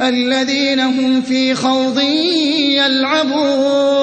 الذين هم في خوض يلعبون.